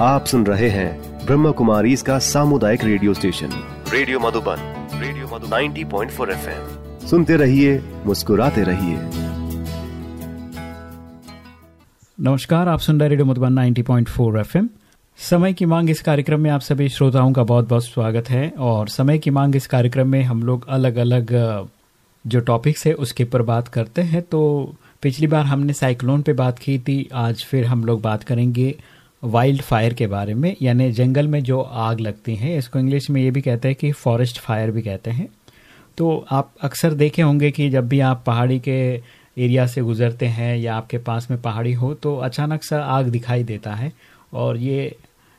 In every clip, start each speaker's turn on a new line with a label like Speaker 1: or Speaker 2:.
Speaker 1: आप सुन रहे हैं ब्रह्म कुमारी इसका सामुदायिक radio station. Radio Madhuban radio Madhu 90.4 point सुनते रहिए मुस्कुराते रहिए।
Speaker 2: नमस्कार आप सुन रहे रेडियो मधुबन 90.4 एफएम। समय की मांग इस कार्यक्रम में आप सभी श्रोताओं का बहुत बहुत स्वागत है और समय की मांग इस कार्यक्रम में हम लोग अलग अलग जो टॉपिक्स है उसके ऊपर बात करते हैं। तो पिछली बार हमने साइक्लोन पे बात की थी आज फिर हम लोग बात करेंगे वाइल्ड फायर के बारे में, यानी जंगल में जो आग लगती है, इसको इंग्लिश में ये भी कहते हैं कि फॉरेस्ट फायर भी कहते हैं। तो आप अक्सर देखे होंगे कि जब भी आप पहाड़ी के एरिया से गुजरते हैं या आपके पास में पहाड़ी हो तो अचानक सा आग दिखाई देता है, और ये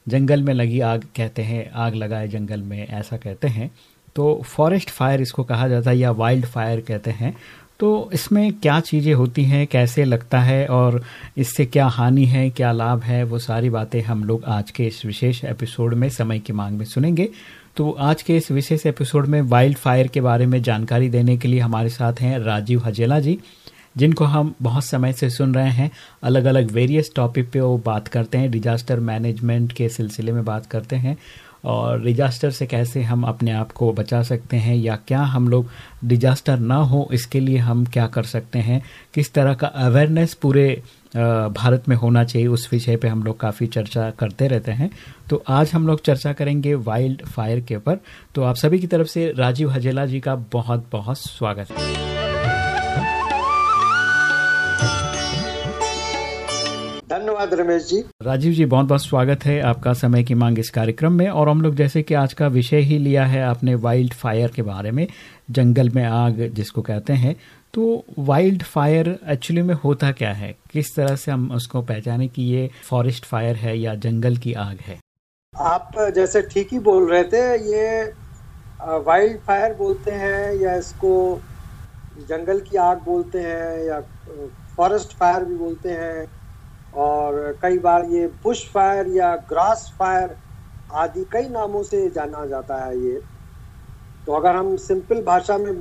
Speaker 2: जंगल में लगी आग कहते हैं, आग लगाए जंगल में, ऐसा कहते हैं। तो फॉरेस्ट फायर इसको कहा जाता है या वाइल्ड फायर कहते हैं। तो इसमें क्या चीज़ें होती हैं, कैसे लगता है और इससे क्या हानि है, क्या लाभ है, वो सारी बातें हम लोग आज के इस विशेष एपिसोड में समय की मांग में सुनेंगे। तो आज के इस विशेष एपिसोड में वाइल्ड फायर के बारे में जानकारी देने के लिए हमारे साथ हैं राजीव हजेला जी, जिनको हम बहुत समय से सुन रहे हैं। अलग अलग वेरियस टॉपिक पे वो बात करते हैं डिजास्टर मैनेजमेंट के सिलसिले में बात करते हैं। और डिजास्टर से कैसे हम अपने आप को बचा सकते हैं या क्या हम लोग डिजास्टर ना हो, इसके लिए हम क्या कर सकते हैं? किस तरह का अवेयरनेस पूरे भारत में होना चाहिए, उस विषय पे हम लोग काफ़ी चर्चा करते रहते हैं। तो आज हम लोग चर्चा करेंगे वाइल्ड फायर के ऊपर। तो आप सभी की तरफ़ से राजीव हजेला जी का बहुत बहुत स्वागत है।
Speaker 3: धन्यवाद रमेश जी।
Speaker 2: राजीव जी बहुत बहुत स्वागत है आपका समय की मांग इस कार्यक्रम में। और हम लोग जैसे कि आज का विषय ही लिया है आपने वाइल्ड फायर के बारे में जंगल में आग जिसको कहते हैं। तो वाइल्ड फायर एक्चुअली में होता क्या है? किस तरह से हम उसको पहचाने कि ये फॉरेस्ट फायर है या जंगल की आग है?
Speaker 3: आप जैसे ठीक ही बोल रहे थे ये वाइल्ड फायर बोलते हैं या इसको जंगल की आग बोलते हैं या फॉरेस्ट फायर भी बोलते हैं। और कई बार ये बुश फायर या ग्रास फायर आदि कई नामों से जाना जाता है ये। तो अगर हम सिंपल भाषा में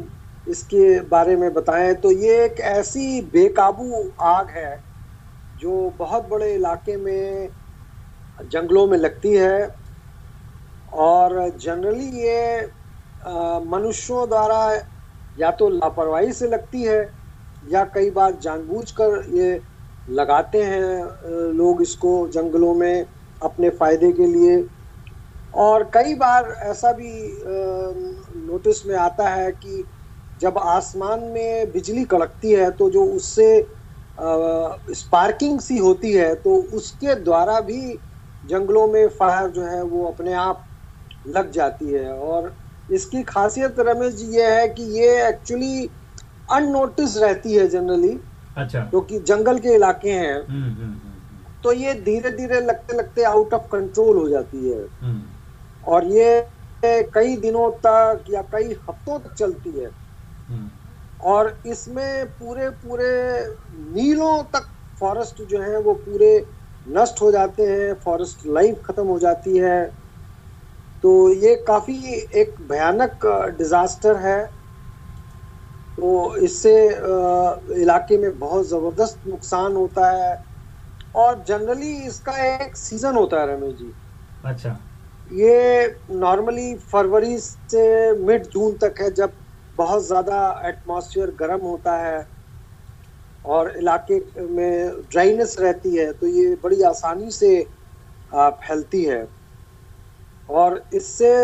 Speaker 3: इसके बारे में बताएँ तो ये एक ऐसी बेकाबू आग है जो बहुत बड़े इलाके में, जंगलों में लगती है और जनरली ये मनुष्यों द्वारा या तो लापरवाही से लगती है या कई बार जानबूझकर ये लगाते हैं लोग इसको जंगलों में अपने फ़ायदे के लिए। और कई बार ऐसा भी नोटिस में आता है कि जब आसमान में बिजली कड़कती है तो जो उससे स्पार्किंग सी होती है तो उसके द्वारा भी जंगलों में फायर जो है, वो अपने आप लग जाती है। और इसकी खासियत रमेश जी ये है कि ये एक्चुअली अननोटिस रहती है जनरली
Speaker 2: अच्छा।
Speaker 3: क्योंकि जंगल के इलाके हैं। हम्म, हम्म, हम्म, तो ये धीरे धीरे लगते लगते आउट ऑफ़ कंट्रोल हो जाती है। और ये कई दिनों तक या कई हफ्तों तक चलती है। और इसमें पूरे पूरे मीलों तक फॉरेस्ट जो है वो पूरे नष्ट हो जाते हैं फॉरेस्ट लाइफ खत्म हो जाती है। तो ये काफ़ी एक भयानक डिजास्टर है। तो इससे इलाके में बहुत ज़बरदस्त नुकसान होता है। और जनरली इसका एक सीज़न होता है रमेश जी।
Speaker 2: अच्छा।
Speaker 3: ये नॉर्मली फरवरी से मिड जून तक है जब बहुत ज़्यादा एटमॉस्फेयर गर्म होता है और इलाके में ड्राइनेस रहती है तो ये बड़ी आसानी से फैलती है। और इससे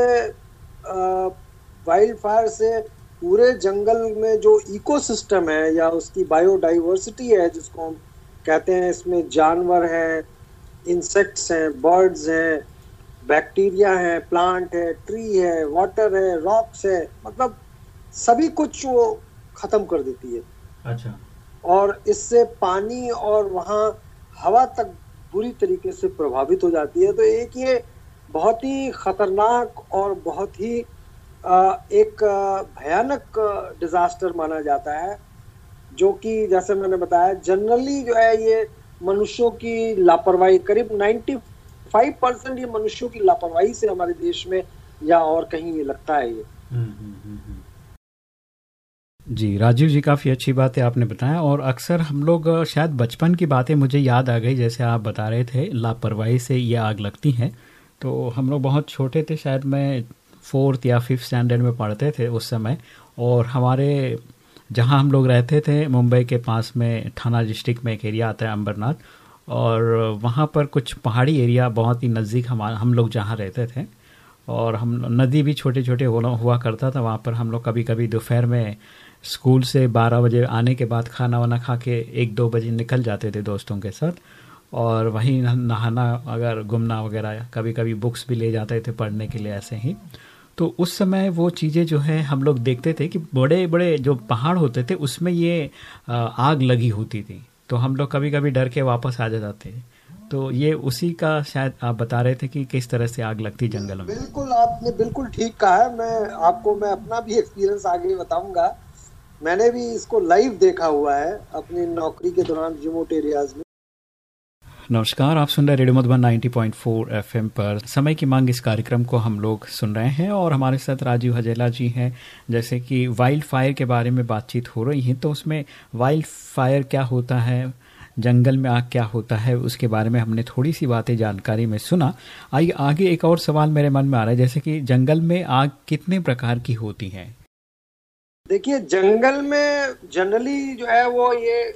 Speaker 3: वाइल्ड फायर से पूरे जंगल में जो इकोसिस्टम है या उसकी बायोडाइवर्सिटी है जिसको हम कहते हैं इसमें जानवर हैं इंसेक्ट्स हैं बर्ड्स हैं बैक्टीरिया है प्लांट है ट्री है वाटर है रॉक्स है मतलब सभी कुछ वो खत्म कर देती है।
Speaker 2: अच्छा।
Speaker 3: और इससे पानी और वहाँ हवा तक बुरी तरीके से प्रभावित हो जाती है। तो एक ये बहुत ही खतरनाक और बहुत ही एक भयानक डिजास्टर माना जाता है जो कि जैसे मैंने बताया जनरली जो है ये मनुष्यों की लापरवाही करीब 95 परसेंट ये मनुष्यों की लापरवाही से हमारे देश में या और कहीं ये लगता है ये। हम्म, हम्म, हम्म,
Speaker 2: जी राजीव जी काफ़ी अच्छी बात है आपने बताया और अक्सर हम लोग शायद बचपन की बातें मुझे याद आ गई जैसे आप बता रहे थे लापरवाही से ये आग लगती है। तो हम लोग बहुत छोटे थे शायद मैं फोर्थ या फिफ्थ स्टैंडर्ड में पढ़ते थे उस समय, और हमारे, जहाँ हम लोग रहते थे, मुंबई के पास में, थाना डिस्ट्रिक्ट में एक एरिया आता है अंबरनाथ, और वहाँ पर कुछ पहाड़ी एरिया बहुत ही नज़दीक हम हम लोग जहाँ रहते थे, और हम, नदी भी छोटे छोटे हुआ करता था, वहाँ पर हम लोग कभी कभी दोपहर में स्कूल से बारह बजे आने के बाद खाना वाना खा के एक दो बजे निकल जाते थे दोस्तों के साथ, और वहीं नहाना अगर, घूमना वगैरह कभी कभी बुक्स भी ले जाते थे पढ़ने के लिए ऐसे ही तो उस समय वो चीज़ें जो है हम लोग देखते थे कि बड़े बड़े जो पहाड़ होते थे, उसमें ये आग लगी होती थी। तो हम लोग कभी कभी डर के वापस आ जाते थे। तो ये उसी का शायद आप बता रहे थे कि किस तरह से आग लगती जंगल में।
Speaker 3: बिल्कुल, आपने बिल्कुल ठीक कहा है। मैं आपको, मैं अपना भी एक्सपीरियंस आगे बताऊँगा। मैंने भी इसको लाइव देखा हुआ है अपनी नौकरी के दौरान रिमोट एरियाज़ में।
Speaker 2: नमस्कार, आप सुन रहे रेडियो मधुबन 90.4 एफएम पर। समय की मांग इस कार्यक्रम को हम लोग सुन रहे हैं और हमारे साथ राजीव हजेला जी हैं। जैसे कि वाइल्ड फायर के बारे में बातचीत हो रही है तो उसमें वाइल्ड फायर क्या होता है, जंगल में आग क्या होता है, उसके बारे में हमने थोड़ी सी बातें जानकारी में सुना। आइए, आगे एक और सवाल मेरे मन में आ रहा है, जैसे कि जंगल में आग कितने प्रकार की होती है?
Speaker 3: देखिए, जंगल में जनरली जो है वो ये,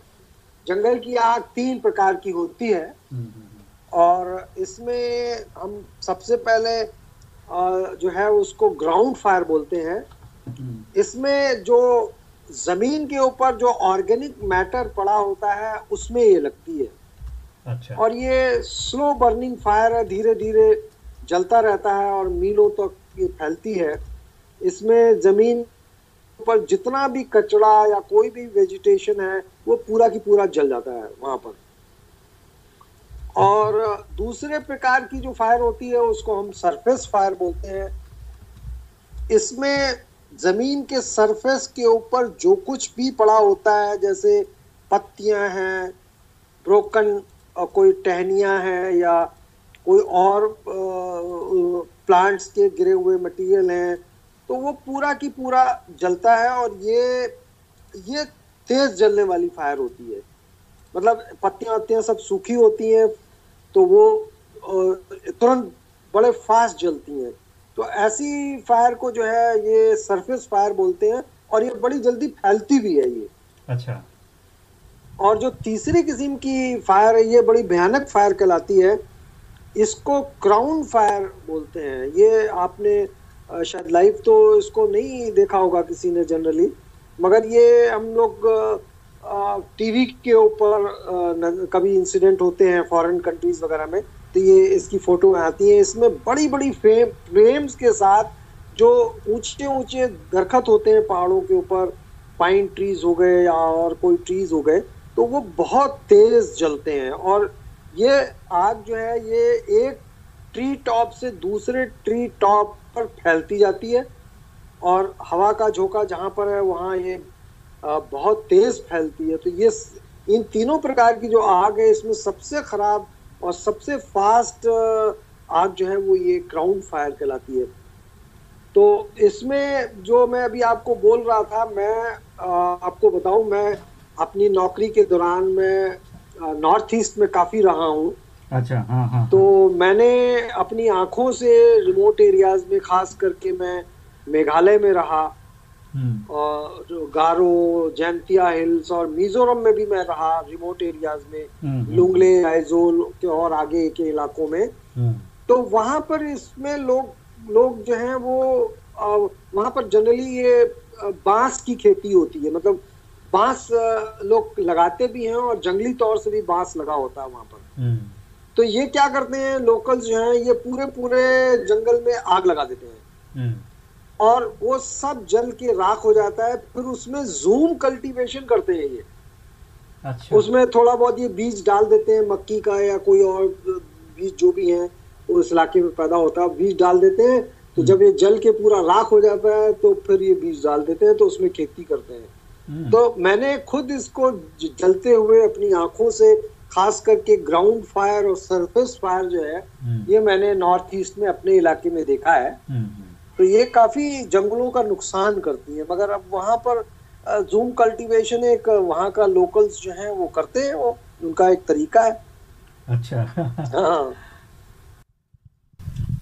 Speaker 3: जंगल की आग तीन प्रकार की होती है। और इसमें हम सबसे पहले जो है उसको ग्राउंड फायर बोलते हैं। इसमें जो ज़मीन के ऊपर जो ऑर्गेनिक मैटर पड़ा होता है उसमें ये लगती है। अच्छा। और ये स्लो बर्निंग फायर है धीरे धीरे जलता रहता है और मीलों तक तो ये फैलती है। इसमें ज़मीन पर जितना भी कचरा या कोई भी वेजिटेशन है वो पूरा की पूरा जल जाता है वहाँ पर। और दूसरे प्रकार की जो फायर होती है, उसको हम सरफेस फायर बोलते हैं। इसमें ज़मीन के सरफेस के ऊपर जो कुछ भी पड़ा होता है, जैसे पत्तियाँ हैं ब्रोकन कोई टहनियाँ हैं या कोई और प्लांट्स के गिरे हुए मटेरियल हैं तो वो पूरा की पूरा जलता है और ये ये तेज जलने वाली फायर होती है। मतलब पत्तियाँ वत्तियाँ सब सूखी होती हैं तो वो तुरंत बड़े फास्ट जलती हैं। तो ऐसी फायर को जो है ये सरफेस फायर बोलते हैं और ये बड़ी जल्दी फैलती भी है ये।
Speaker 2: अच्छा।
Speaker 3: और जो तीसरी किस्म की फायर है ये बड़ी भयानक फायर कहलाती है इसको क्राउन फायर बोलते हैं। ये आपने शायद लाइव तो इसको नहीं देखा होगा किसी ने जनरली मगर ये हम लोग टीवी के ऊपर कभी इंसिडेंट होते हैं फॉरेन कंट्रीज़ वगैरह में तो ये इसकी फ़ोटो आती है। इसमें बड़ी बड़ी फ्रेम फ्रेम्स के साथ जो ऊँचे ऊँचे दरखत होते हैं पहाड़ों के ऊपर पाइन ट्रीज हो गए या और कोई ट्रीज हो गए तो वो बहुत तेज जलते हैं। और ये आग जो है, ये एक ट्री टॉप से दूसरे ट्री टॉप पर फैलती जाती है और हवा का झोंका जहाँ पर है, वहाँ ये बहुत तेज फैलती है। तो ये इन तीनों प्रकार की जो आग है इसमें सबसे खराब और सबसे फास्ट आग जो है वो ये ग्राउंड फायर कहलाती है। तो इसमें जो मैं अभी आपको बोल रहा था मैं आपको बताऊँ मैं अपनी नौकरी के दौरान मैं नॉर्थ ईस्ट में काफ़ी रहा हूँ।
Speaker 2: अच्छा हाँ, हाँ हाँ।
Speaker 3: तो मैंने अपनी आँखों से रिमोट एरियाज़ में खास करके मैं मेघालय में रहा। हम्म। और गारो जैंतिया हिल्स और मिजोरम में भी मैं रहा रिमोट एरियाज़ में हम्म, हम्म। लुंगले आइजोल के और आगे के इलाकों में। तो वहाँ पर इसमें लोग लोग जो हैं वो वहाँ पर जनरली ये बाँस की खेती होती है। मतलब बाँस लोग लगाते भी हैं और जंगली तौर से भी बाँस लगा होता है वहाँ पर। तो ये क्या करते हैं? लोकल्स जो हैं ये पूरे पूरे जंगल में आग लगा देते हैं। और वो सब जल के राख हो जाता है फिर उसमें जूम कल्टीवेशन करते हैं ये अच्छा। उसमें थोड़ा बहुत ये बीज डाल देते हैं मक्की का या कोई और बीज जो भी है उस इलाके में पैदा होता है बीज डाल देते हैं तो जब ये जल के पूरा राख हो जाता है तो फिर ये बीज डाल देते हैं तो उसमें खेती करते हैं हम्म। तो मैंने खुद इसको जलते हुए अपनी आँखों से खास करके ग्राउंड फायर और सरफेस फायर जो है हम्म। ये मैंने नॉर्थ ईस्ट में अपने इलाके में देखा है हम्म, तो ये काफ़ी जंगलों का नुकसान करती है मगर अब वहाँ पर जूम कल्टीवेशन एक वहाँ का लोकल्स जो हैं वो करते हैं वो उनका एक तरीका है।
Speaker 2: अच्छा।
Speaker 3: हाँ।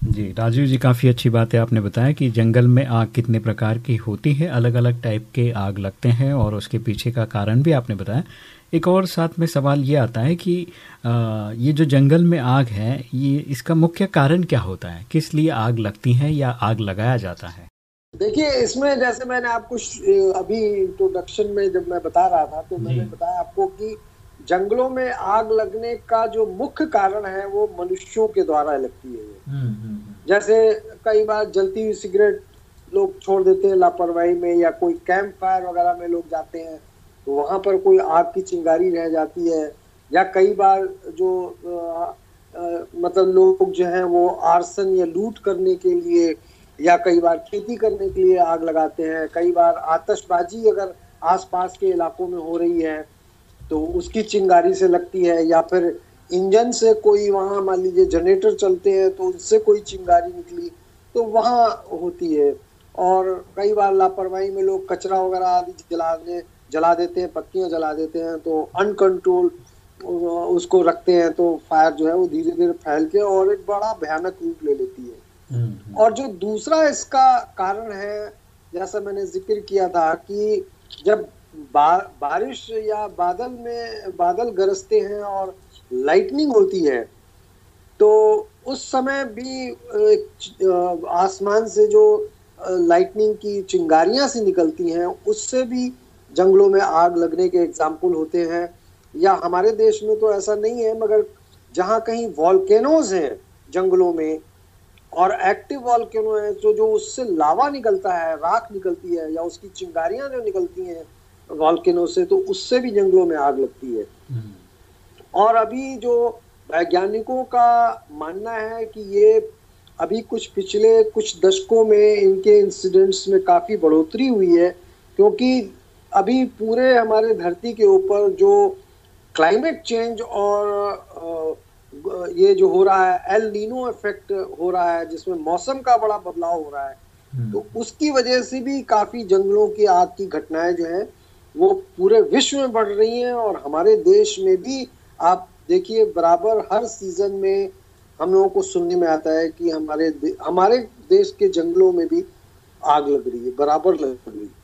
Speaker 2: जी राजीव जी काफ़ी अच्छी बात है आपने बताया कि जंगल में आग कितने प्रकार की होती है अलग अलग टाइप के आग लगते हैं और उसके पीछे का कारण भी आपने बताया। एक और साथ में सवाल ये आता है कि आ, ये जो जंगल में आग है ये इसका मुख्य कारण क्या होता है? किस लिए आग लगती है या आग लगाया जाता है?
Speaker 3: देखिए इसमें जैसे मैंने आपको अभी इंट्रोडक्शन में जब मैं बता रहा था तो मैंने बताया आपको कि जंगलों में आग लगने का जो मुख्य कारण है वो मनुष्यों के द्वारा लगती है। हम्म, हम्म, हम्म। जैसे कई बार जलती हुई सिगरेट लोग छोड़ देते हैं लापरवाही में या कोई कैंप फायर वगैरह में लोग जाते हैं। तो वहाँ पर कोई आग की चिंगारी रह जाती है या कई बार जो आ, आ, मतलब लोग जो हैं वो आर्सन या लूट करने के लिए या कई बार खेती करने के लिए आग लगाते हैं कई बार आतशबाजी अगर आसपास के इलाकों में हो रही है तो उसकी चिंगारी से लगती है या फिर इंजन से कोई वहाँ मान लीजिए जनरेटर चलते हैं तो उससे कोई चिंगारी निकली तो वहाँ होती है। और कई बार लापरवाही में लोग कचरा वगैरह आदि जलाने जला देते हैं पत्तियाँ जला देते हैं तो अनकंट्रोल उसको रखते हैं तो फायर जो है वो धीरे धीरे फैल के और एक बड़ा भयानक रूप ले लेती है हम्म। और जो दूसरा इसका कारण है जैसा मैंने ज़िक्र किया था कि जब बा, बारिश या बादल में बादल गरजते हैं और लाइटनिंग होती है तो उस समय भी आसमान से जो लाइटनिंग की चिंगारियाँ सी निकलती हैं उससे भी जंगलों में आग लगने के एग्ज़ाम्पल होते हैं या हमारे देश में तो ऐसा नहीं है मगर जहाँ कहीं वॉल्केनोज हैं जंगलों में और एक्टिव वॉल्केनो है जो जो उससे लावा निकलता है राख निकलती है या उसकी चिंगारियाँ जो निकलती हैं वॉल्केनो से तो उससे भी जंगलों में आग लगती है हम्म। और अभी जो वैज्ञानिकों का मानना है कि ये अभी कुछ पिछले कुछ दशकों में इनके इंसिडेंट्स में काफ़ी बढ़ोतरी हुई है क्योंकि अभी पूरे हमारे धरती के ऊपर जो क्लाइमेट चेंज और ये जो हो रहा है एल नीनो इफ़ेक्ट हो रहा है जिसमें मौसम का बड़ा बदलाव हो रहा है हम्म। तो उसकी वजह से भी काफ़ी जंगलों की आग की घटनाएँ जो है वो पूरे विश्व में बढ़ रही हैं और हमारे देश में भी आप देखिए बराबर हर सीज़न में हम लोगों को सुनने में आता है कि हमारे दे, हमारे देश के जंगलों में भी आग लग रही है बराबर लग रही है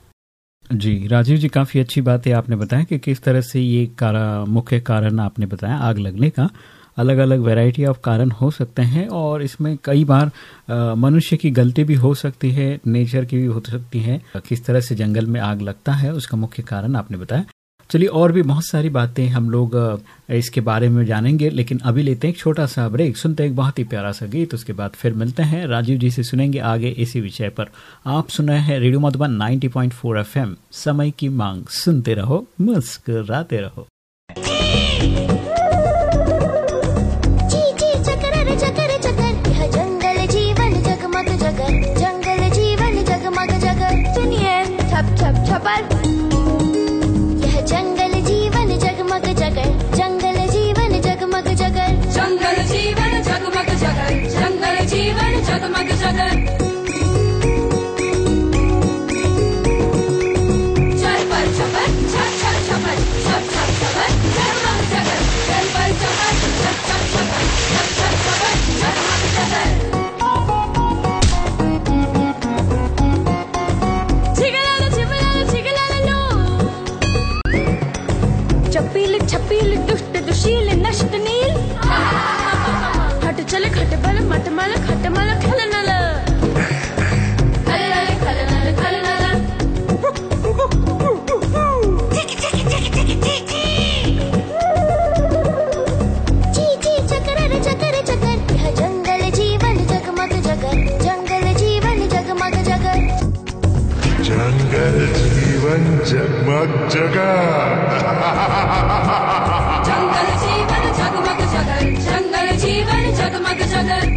Speaker 2: जी, राजीव जी, काफ़ी अच्छी बात है आपने बताया कि किस तरह से ये कारा, मुख्य कारण आपने बताया आग लगने का। अलग अलग वैरायटी ऑफ़ कारण हो सकते हैं और इसमें कई बार मनुष्य की गलती भी हो सकती है नेचर की भी हो सकती है। किस तरह से जंगल में आग लगता है, उसका मुख्य कारण आपने बताया। चलिए और भी बहुत सारी बातें हम लोग इसके बारे में जानेंगे, लेकिन अभी लेते हैं एक छोटा सा ब्रेक। सुनते हैं एक बहुत ही प्यारा सा गीत, उसके बाद फिर मिलते हैं। राजीव जी से सुनेंगे आगे इसी विषय पर। आप सुना है रेडियो मधुबन 90.4 एफएम। समय की मांग। सुनते रहो, मुस्कराते रहो।
Speaker 4: पील दुष्ट दुशील नष्ट नील। हट
Speaker 5: चल खट बल मत मल खट मल खल नल। जंगल जीवन जगमग
Speaker 4: जगा que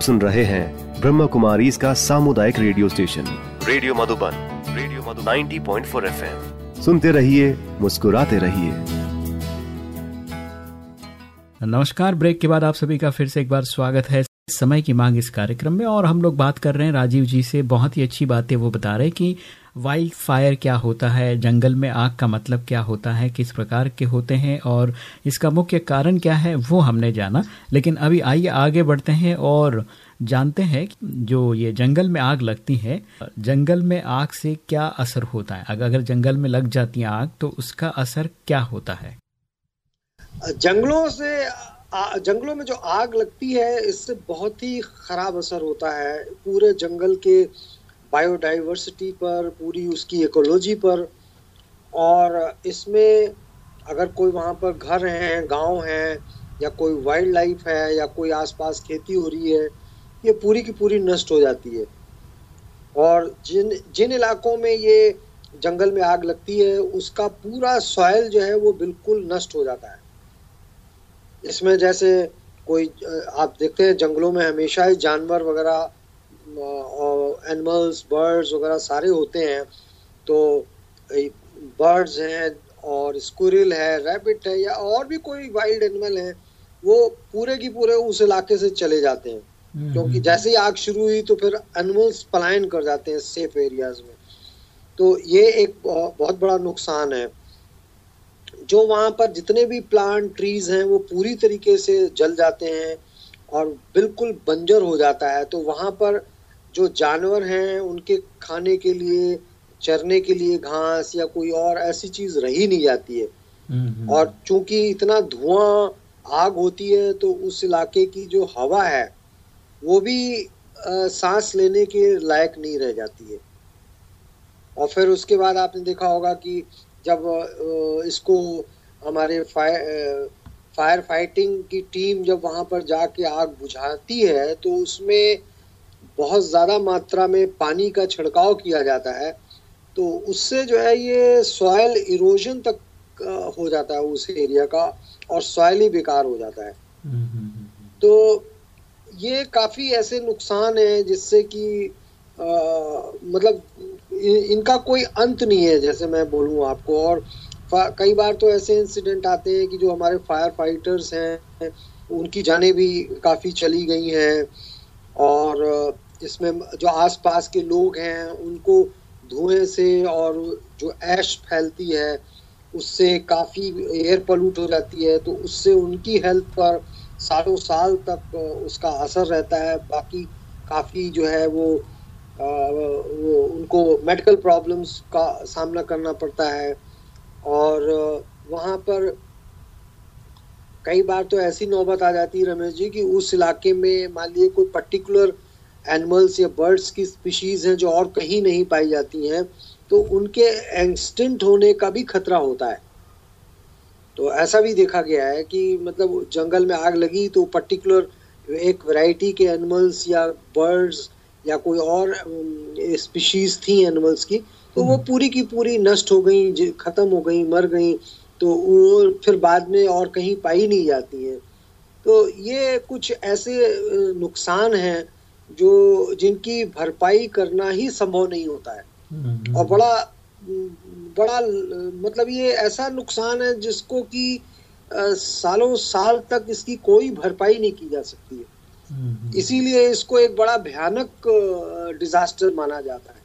Speaker 1: आप सुन रहे हैं ब्रह्म कुमारी इसका सामुदायिक radio station. Radio Madhuban radio Madhu 90.4 point सुनते रहिए मुस्कुराते रहिए।
Speaker 2: नमस्कार ब्रेक के बाद आप सभी का फिर से एक बार स्वागत है। समय की मांग इस कार्यक्रम में और हम लोग बात कर रहे हैं राजीव जी से। बहुत ही अच्छी बात है वो बता रहे हैं कि वाइल्ड फायर क्या होता है? जंगल में आग का मतलब क्या होता है? किस प्रकार के होते हैं? और इसका मुख्य कारण क्या है? वो हमने जाना। लेकिन अभी आइए आगे बढ़ते हैं और जानते हैं जो ये जंगल में आग लगती है, जंगल में आग से क्या असर होता है? अगर जंगल में लग जाती है आग तो उसका असर क्या होता है?
Speaker 3: जंगलों से जंगलों में जो आग लगती है, इससे बहुत ही खराब असर होता है। पूरे जंगल के बायोडाइवर्सिटी पर, पूरी उसकी इकोलॉजी पर। और इसमें अगर कोई वहाँ पर घर हैं, गाँव हैं, या कोई वाइल्ड लाइफ है, या कोई आसपास खेती हो रही है, ये पूरी की पूरी नष्ट हो जाती है। और जिन जिन इलाकों में ये जंगल में आग लगती है, उसका पूरा सॉयल जो है वो बिल्कुल नष्ट हो जाता है। इसमें जैसे कोई आप देखते हैं जंगलों में हमेशा ही जानवर वगैरह एनिमल्स बर्ड्स वगैरह सारे होते हैं तो बर्ड्स हैं और स्कुरिल है रैबिट है या और भी कोई वाइल्ड एनिमल है वो पूरे की पूरे उस इलाके से चले जाते हैं। क्योंकि जैसे ही आग शुरू हुई तो फिर एनिमल्स पलायन कर जाते हैं सेफ़ एरियाज़ में। तो ये एक बहुत बड़ा नुकसान है। जो वहाँ पर जितने भी प्लांट ट्रीज हैं वो पूरी तरीके से जल जाते हैं और बिल्कुल बंजर हो जाता है तो वहाँ पर जो जानवर हैं उनके खाने के लिए चरने के लिए घास या कोई और ऐसी चीज़ रही नहीं जाती है। और चूँकि इतना धुआँ आग होती है तो उस इलाके की जो हवा है वो भी अ, सांस लेने के लायक नहीं रह जाती है। और फिर उसके बाद आपने देखा होगा कि जब इसको हमारे फायर फायर फाइटिंग की टीम जब वहाँ पर जाके आग बुझाती है तो उसमें बहुत ज़्यादा मात्रा में पानी का छिड़काव किया जाता है तो उससे जो है ये सॉयल इरोजन तक हो जाता है उस एरिया का और सॉयल ही बेकार हो जाता है। तो ये काफ़ी ऐसे नुकसान है जिससे कि अ, मतलब इ- इनका कोई अंत नहीं है जैसे मैं बोलूँ आपको। और कई बार तो ऐसे इंसिडेंट आते हैं कि जो हमारे फायर फाइटर्स हैं उनकी जानें भी काफ़ी चली गई हैं। और इसमें जो आसपास के लोग हैं उनको धुएँ से और जो ऐश फैलती है उससे काफ़ी एयर पोल्यूट हो जाती है तो उससे उनकी हेल्थ पर सालों साल तक उसका असर रहता है। बाकी काफ़ी जो है वो अ, वो उनको मेडिकल प्रॉब्लम्स का सामना करना पड़ता है। और वहाँ पर कई बार तो ऐसी नौबत आ जाती है रमेश जी कि उस इलाके में मान लीजिए कोई पर्टिकुलर एनिमल्स या बर्ड्स की स्पीशीज हैं जो और कहीं नहीं पाई जाती हैं तो उनके एक्सटेंट होने का भी खतरा होता है। तो ऐसा भी देखा गया है कि मतलब जंगल में आग लगी तो पर्टिकुलर एक वैरायटी के एनिमल्स या बर्ड्स या कोई और स्पीशीज थी एनिमल्स की तो वो पूरी की पूरी नष्ट हो गई खत्म हो गई मर गई। तो वो फिर बाद में और कहीं पाई नहीं जाती हैं। तो ये कुछ ऐसे नुकसान हैं जो जिनकी भरपाई करना ही संभव नहीं होता है। और बड़ा बड़ा मतलब ये ऐसा नुकसान है जिसको कि सालों साल तक इसकी कोई भरपाई नहीं की जा सकती है। इसीलिए इसको एक बड़ा भयानक डिजास्टर माना जाता है।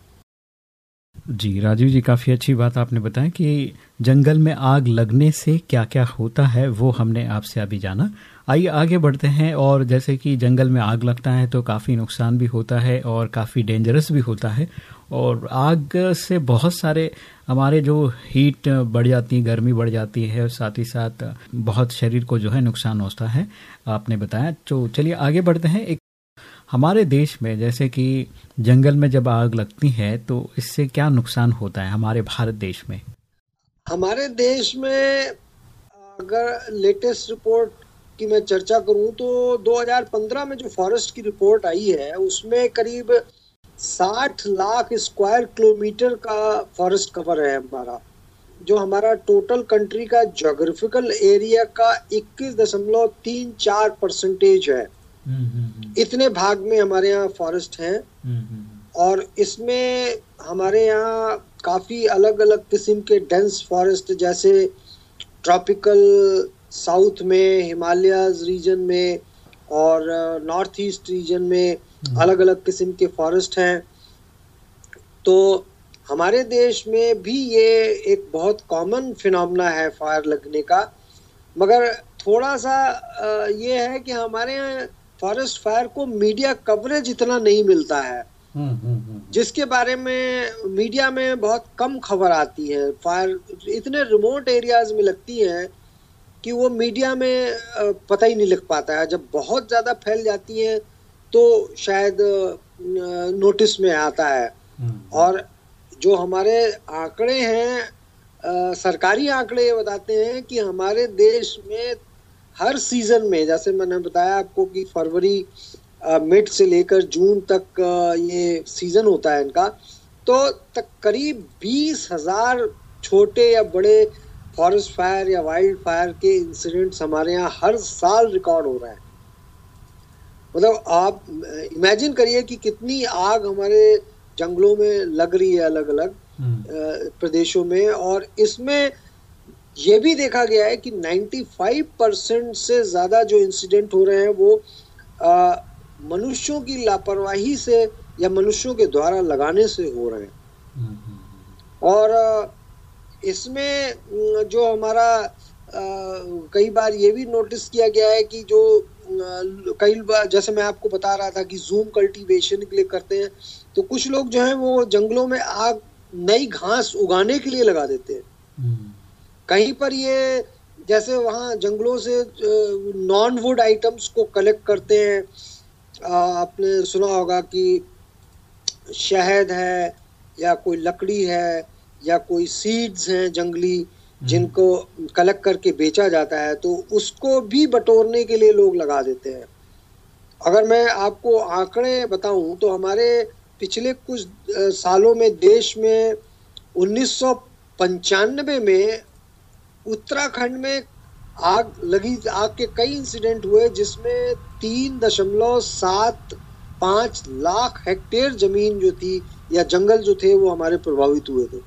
Speaker 2: जी, राजीव जी, काफ़ी अच्छी बात आपने बताया कि जंगल में आग लगने से क्या क्या होता है, वो हमने आपसे अभी जाना। आइए, आगे बढ़ते हैं और जैसे कि जंगल में आग लगता है तो काफ़ी नुकसान भी होता है और काफ़ी डेंजरस भी होता है। और आग से बहुत सारे हमारे जो हीट बढ़ जाती है, गर्मी बढ़ जाती है और साथ ही साथ बहुत शरीर को जो है नुकसान होता है, आपने बताया। तो चलिए, आगे बढ़ते हैं। एक हमारे देश में जैसे कि जंगल में जब आग लगती है तो इससे क्या नुकसान होता है हमारे भारत देश में?
Speaker 3: हमारे देश में अगर लेटेस्ट रिपोर्ट की मैं चर्चा करूँ तो 2015 में जो फॉरेस्ट की रिपोर्ट आई है, उसमें करीब 60 लाख स्क्वायर किलोमीटर का फॉरेस्ट कवर है हमारा, जो हमारा टोटल कंट्री का जोग्राफिकल एरिया का 21.34 परसेंटेज है। इतने भाग में हमारे यहाँ फॉरेस्ट है और इसमें हमारे यहाँ काफ़ी अलग अलग किस्म के डेंस फॉरेस्ट जैसे ट्रॉपिकल साउथ में हिमालयाज रीजन में और नॉर्थ ईस्ट रीजन में अलग अलग किस्म के फॉरेस्ट हैं। तो हमारे देश में भी ये एक बहुत कॉमन फिनोमना है फायर लगने का। मगर थोड़ा सा ये है कि हमारे यहाँ फॉरेस्ट फायर को मीडिया कवरेज इतना नहीं मिलता है। जिसके बारे में मीडिया में बहुत कम खबर आती है फायर इतने रिमोट एरियाज़ में लगती है कि वो मीडिया में पता ही नहीं लग पाता है। जब बहुत ज़्यादा फैल जाती है तो शायद नोटिस में आता है। और जो हमारे आंकड़े हैं सरकारी आंकड़े ये बताते हैं कि हमारे देश में हर सीज़न में जैसे मैंने बताया आपको कि फरवरी मिड से लेकर जून तक ये सीज़न होता है इनका तो तक करीब बीस हज़ार छोटे या बड़े फॉरेस्ट फायर या वाइल्ड फायर के इंसिडेंट्स हमारे यहाँ हर साल रिकॉर्ड हो रहे हैं। मतलब आप इमेजिन करिए कि कितनी आग हमारे जंगलों में लग रही है अलग अलग प्रदेशों में और इसमें ये भी देखा गया है कि 95 परसेंट से ज़्यादा जो इंसिडेंट हो रहे हैं वो मनुष्यों की लापरवाही से या मनुष्यों के द्वारा लगाने से हो रहे हैं। और इसमें जो हमारा कई बार ये भी नोटिस किया गया है कि जो कई बार जैसे मैं आपको बता रहा था कि जूम कल्टीवेशन के लिए करते हैं तो कुछ लोग जो है वो जंगलों में आग नई घास उगाने के लिए लगा देते हैं। कहीं पर ये जैसे वहाँ जंगलों से नॉन वुड आइटम्स को कलेक्ट करते हैं। आपने सुना होगा कि शहद है या कोई लकड़ी है या कोई सीड्स हैं जंगली जिनको कलेक्ट करके बेचा जाता है तो उसको भी बटोरने के लिए लोग लगा देते हैं। अगर मैं आपको आंकड़े बताऊँ तो हमारे पिछले कुछ सालों में देश में उन्नीस सौ पंचानवे में उत्तराखंड में आग लगी आग के कई इंसिडेंट हुए जिसमें तीन दशमलव सात पाँच लाख हेक्टेयर ज़मीन जो थी या जंगल जो थे वो हमारे प्रभावित हुए थे।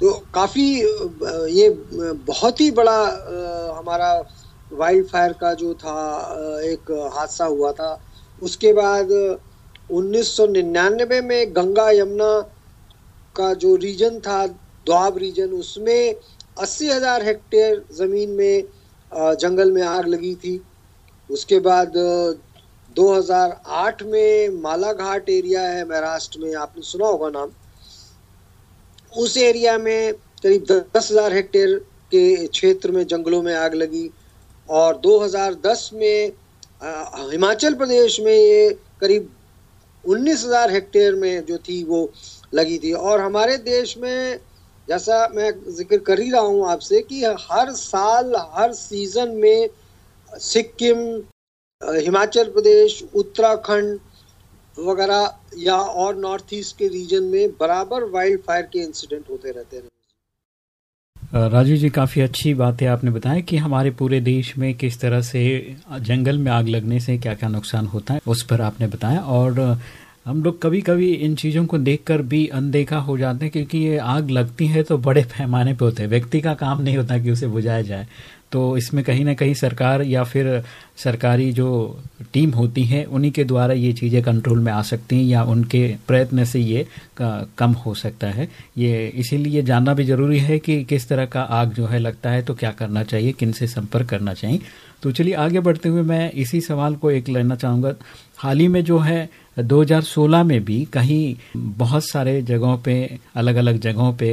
Speaker 3: तो काफ़ी ये बहुत ही बड़ा हमारा वाइल्ड फायर का जो था एक हादसा हुआ था। उसके बाद 1999 में गंगा यमुना का जो रीजन था द्वाब रीजन उसमें अस्सी हज़ार हेक्टेयर ज़मीन में जंगल में आग लगी थी। उसके बाद अ, 2008 में मालाघाट एरिया है महाराष्ट्र में आपने सुना होगा नाम। उस एरिया में करीब दस हज़ार हेक्टेयर के क्षेत्र में जंगलों में आग लगी और 2010 में हिमाचल प्रदेश में ये करीब 19,000 हेक्टेयर में जो थी वो लगी थी। और हमारे देश में जैसा मैं ज़िक्र कर ही रहा हूँ आपसे कि हर साल, हर सीज़न में सिक्किम, हिमाचल प्रदेश, उत्तराखंड वगैरह या और नॉर्थ ईस्ट के रीजन में बराबर वाइल्ड फायर के इंसिडेंट होते रहते हैं।
Speaker 2: राजू जी, काफ़ी अच्छी बात है आपने बताया कि हमारे पूरे देश में किस तरह से जंगल में आग लगने से क्या क्या नुकसान होता है, उस पर आपने बताया और हम लोग कभी कभी इन चीज़ों को देखकर भी अनदेखा हो जाते हैं, क्योंकि ये आग लगती है तो बड़े पैमाने पे होते हैं। व्यक्ति का काम नहीं होता कि उसे बुझाया जाए। तो इसमें कहीं ना कहीं सरकार या फिर सरकारी जो टीम होती है, उन्हीं के द्वारा ये चीज़ें कंट्रोल में आ सकती हैं या उनके प्रयत्न से ये कम हो सकता है। ये इसीलिए जानना भी ज़रूरी है कि किस तरह का आग जो है लगता है तो क्या करना चाहिए, किन से संपर्क करना चाहिए। तो चलिए आगे बढ़ते हुए मैं इसी सवाल को एक लेना चाहूँगा। हाल ही में जो है 2016 में भी कहीं बहुत सारे जगहों पे अलग अलग जगहों पे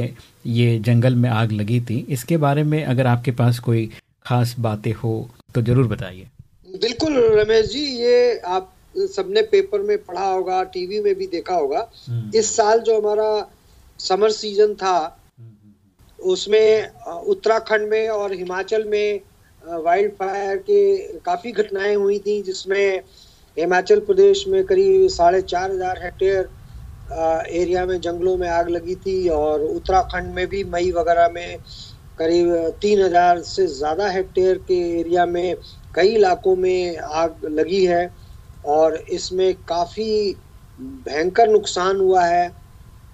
Speaker 2: ये जंगल में आग लगी थी। इसके बारे में अगर आपके पास कोई खास बातें हो तो ज़रूर बताइए।
Speaker 3: बिल्कुल रमेश जी ये आप सबने पेपर में पढ़ा होगा टीवी में भी देखा होगा। इस साल जो हमारा समर सीज़न था उसमें उत्तराखंड में और हिमाचल में वाइल्ड फायर के काफ़ी घटनाएँ हुई थी जिसमें हिमाचल प्रदेश में करीब साढ़े चार हज़ार हेक्टेयर एरिया में जंगलों में आग लगी थी और उत्तराखंड में भी मई वगैरह में करीब तीन हज़ार से ज़्यादा हेक्टेयर के एरिया में कई इलाकों में आग लगी है और इसमें काफ़ी भयंकर नुकसान हुआ है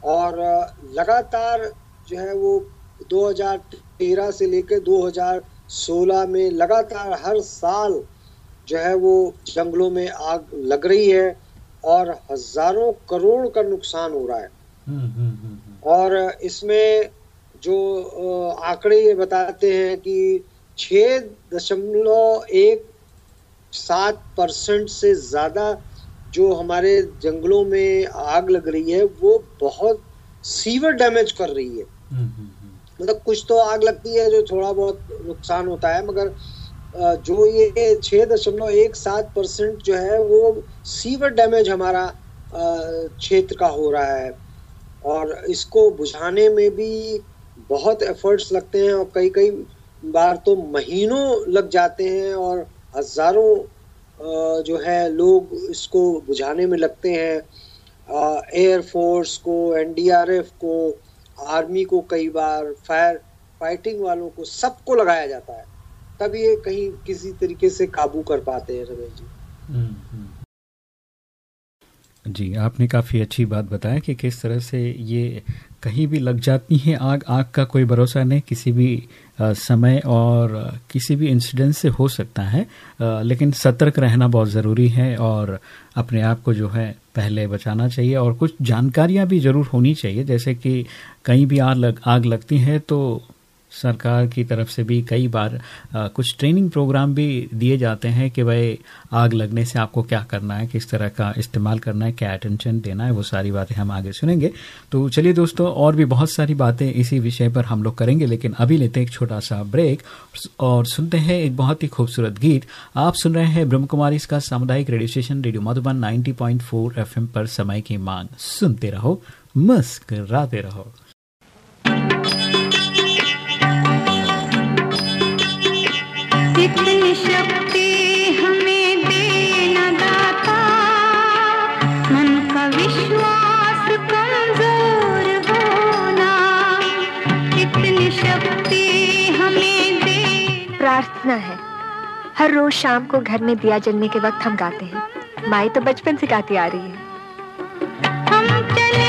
Speaker 3: और लगातार जो है वो 2013 से लेकर 2016 में लगातार हर साल जो है वो जंगलों में आग लग रही है और हज़ारों करोड़ का नुकसान हो रहा है। और इसमें जो आंकड़े ये बताते हैं कि छः दशमलव एक सात परसेंट से ज़्यादा जो हमारे जंगलों में आग लग रही है वो बहुत सीवर डैमेज कर रही है। मतलब कुछ तो आग लगती है जो थोड़ा बहुत नुकसान होता है मगर जो ये छः दशमलव एक सात परसेंट जो है, वो सीवर डैमेज हमारा क्षेत्र का हो रहा है। और इसको बुझाने में भी बहुत एफर्ट्स लगते हैं और कई कई बार तो महीनों लग जाते हैं और हज़ारों जो है लोग इसको बुझाने में लगते हैं। एयरफोर्स को एनडीआरएफ को आर्मी को कई बार फायर फाइटिंग वालों को सबको लगाया जाता है। तब ये कहीं किसी तरीके से काबू कर पाते हैं रमेश जी।
Speaker 2: जी आपने काफ़ी अच्छी बात बताया कि किस तरह से ये कहीं भी लग जाती है आग आग का कोई भरोसा नहीं किसी भी अ, समय और किसी भी इंसिडेंट से हो सकता है अ, लेकिन सतर्क रहना बहुत ज़रूरी है और अपने आप को जो है पहले बचाना चाहिए और कुछ जानकारियाँ भी ज़रूर होनी चाहिए जैसे कि कहीं भी आग लग आग लगती है तो सरकार की तरफ़ से भी कई बार अ, कुछ ट्रेनिंग प्रोग्राम भी दिए जाते हैं कि भाई आग लगने से आपको क्या करना है किस तरह का इस्तेमाल करना है क्या अटेंशन देना है वो सारी बातें हम आगे सुनेंगे। तो चलिए दोस्तों और भी बहुत सारी बातें इसी विषय पर हम लोग करेंगे लेकिन अभी लेते हैं एक छोटा सा ब्रेक और सुनते हैं एक बहुत ही खूबसूरत गीत। आप सुन रहे हैं ब्रह्म कुमारी इसका सामुदायिक radio station radio Madhuban 90.4 FM पर समय की मांग। सुनते रहो मुस्कराते रहो।
Speaker 6: इतनी शक्ति हमें देना दाता मन का विश्वास कमज़ोर होना इतनी शक्ति हमें देना।
Speaker 7: प्रार्थना है। हर रोज शाम को घर में दिया जलने के वक्त हम गाते हैं। माई तो बचपन से गाती आ रही है।
Speaker 6: हम चले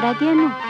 Speaker 6: चढ़ा दिया नो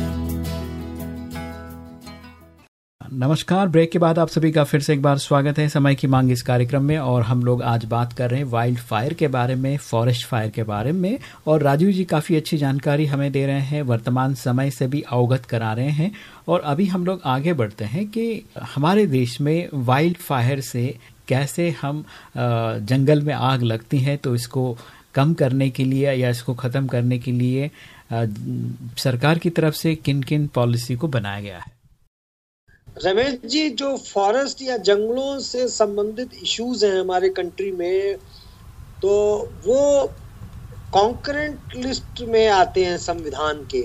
Speaker 2: नमस्कार। ब्रेक के बाद आप सभी का फिर से एक बार स्वागत है समय की मांग इस कार्यक्रम में और हम लोग आज बात कर रहे हैं वाइल्ड फायर के बारे में फॉरेस्ट फायर के बारे में और राजीव जी काफ़ी अच्छी जानकारी हमें दे रहे हैं, वर्तमान समय से भी अवगत करा रहे हैं और अभी हम लोग आगे बढ़ते हैं कि हमारे देश में वाइल्ड फायर से कैसे हम जंगल में आग लगती है तो इसको कम करने के लिए या इसको ख़त्म करने के लिए सरकार की तरफ़ से किन किन पॉलिसी को बनाया गया है।
Speaker 3: रमेश जी जो फॉरेस्ट या जंगलों से संबंधित इश्यूज़ हैं हमारे कंट्री में तो वो कॉन्करेंट लिस्ट में आते हैं संविधान के।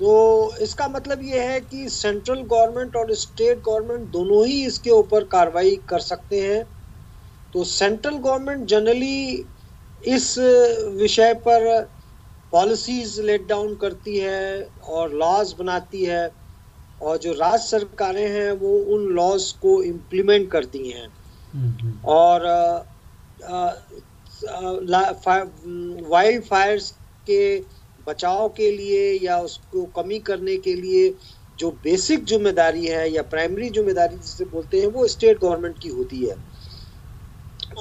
Speaker 3: तो इसका मतलब ये है कि सेंट्रल गवर्नमेंट और स्टेट गवर्नमेंट दोनों ही इसके ऊपर कार्रवाई कर सकते हैं। तो सेंट्रल गवर्नमेंट जनरली इस विषय पर पॉलिसीज़ लेट डाउन करती है और लॉज बनाती है। और जो राज्य सरकारें हैं वो उन लॉज को इम्प्लीमेंट करती हैं। और वाइल्ड फायर्स के बचाव के लिए या उसको कमी करने के लिए जो बेसिक ज़िम्मेदारी है या प्राइमरी ज़िम्मेदारी जिसे बोलते हैं वो स्टेट गवर्नमेंट की होती है।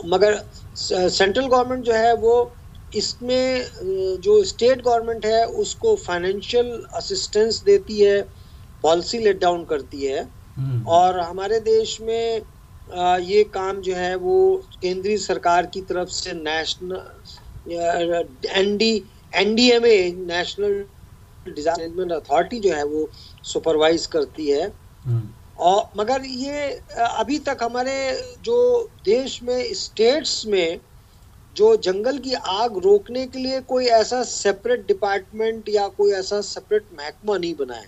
Speaker 3: मगर सेंट्रल गवर्नमेंट जो है वो इसमें जो स्टेट गवर्नमेंट है उसको फाइनेंशियल असिस्टेंस देती है। पॉलिसी लेट डाउन करती है। और हमारे देश में ये काम जो है वो केंद्रीय सरकार की तरफ़ से national ND NDMA national disaster authority जो है वो सुपरवाइज करती है। और मगर ये अभी तक हमारे जो देश में स्टेट्स में जो जंगल की आग रोकने के लिए कोई ऐसा सेपरेट डिपार्टमेंट या कोई ऐसा सेपरेट महकमा नहीं बना है।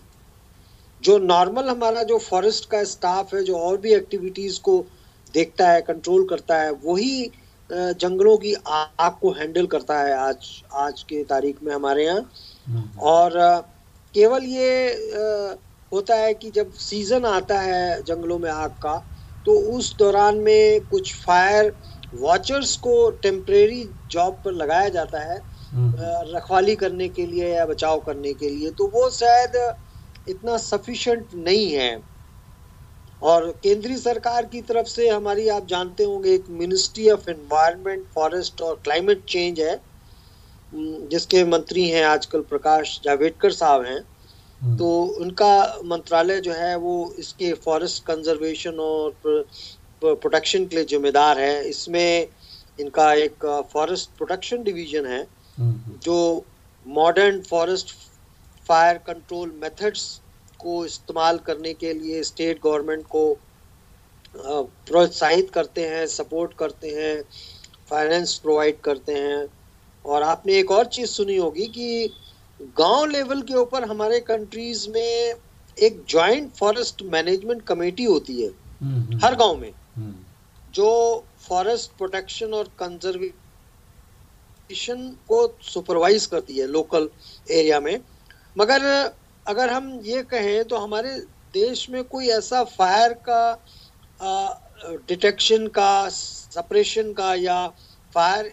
Speaker 3: जो नॉर्मल हमारा जो फॉरेस्ट का स्टाफ है जो और भी एक्टिविटीज़ को देखता है कंट्रोल करता है वही जंगलों की आग को हैंडल करता है आज आज के तारीख में हमारे यहाँ। और केवल ये होता है कि जब सीज़न आता है जंगलों में आग का तो उस दौरान में कुछ फायर वॉचर्स को टेम्परेरी जॉब पर लगाया जाता है रखवाली करने के लिए या बचाव करने के लिए। तो वो शायद इतना सफिशिएंट नहीं है। और केंद्रीय सरकार की तरफ़ से हमारी आप जानते होंगे एक मिनिस्ट्री ऑफ़ एनवायरनमेंट फॉरेस्ट और क्लाइमेट चेंज है जिसके मंत्री हैं आजकल प्रकाश जावेडकर साहब हैं। तो उनका मंत्रालय जो है वो इसके फॉरेस्ट कंजर्वेशन और प्रोटेक्शन के लिए जिम्मेदार है। इसमें इनका एक फॉरेस्ट प्रोटेक्शन डिवीज़न है जो modern forest fire control methods को इस्तेमाल करने के लिए स्टेट गवर्नमेंट को प्रोत्साहित करते हैं सपोर्ट करते हैं फाइनेंस प्रोवाइड करते हैं। और आपने एक और चीज़ सुनी होगी कि गाँव लेवल के ऊपर हमारे कंट्रीज़ में एक जॉइंट फॉरेस्ट मैनेजमेंट कमेटी होती है हर गाँव में। जो फॉरेस्ट प्रोटेक्शन और कंजर्वेशन को सुपरवाइज करती है लोकल एरिया में। मगर अगर हम ये कहें तो हमारे देश में कोई ऐसा फायर का डिटेक्शन का सपरेशन का या फायर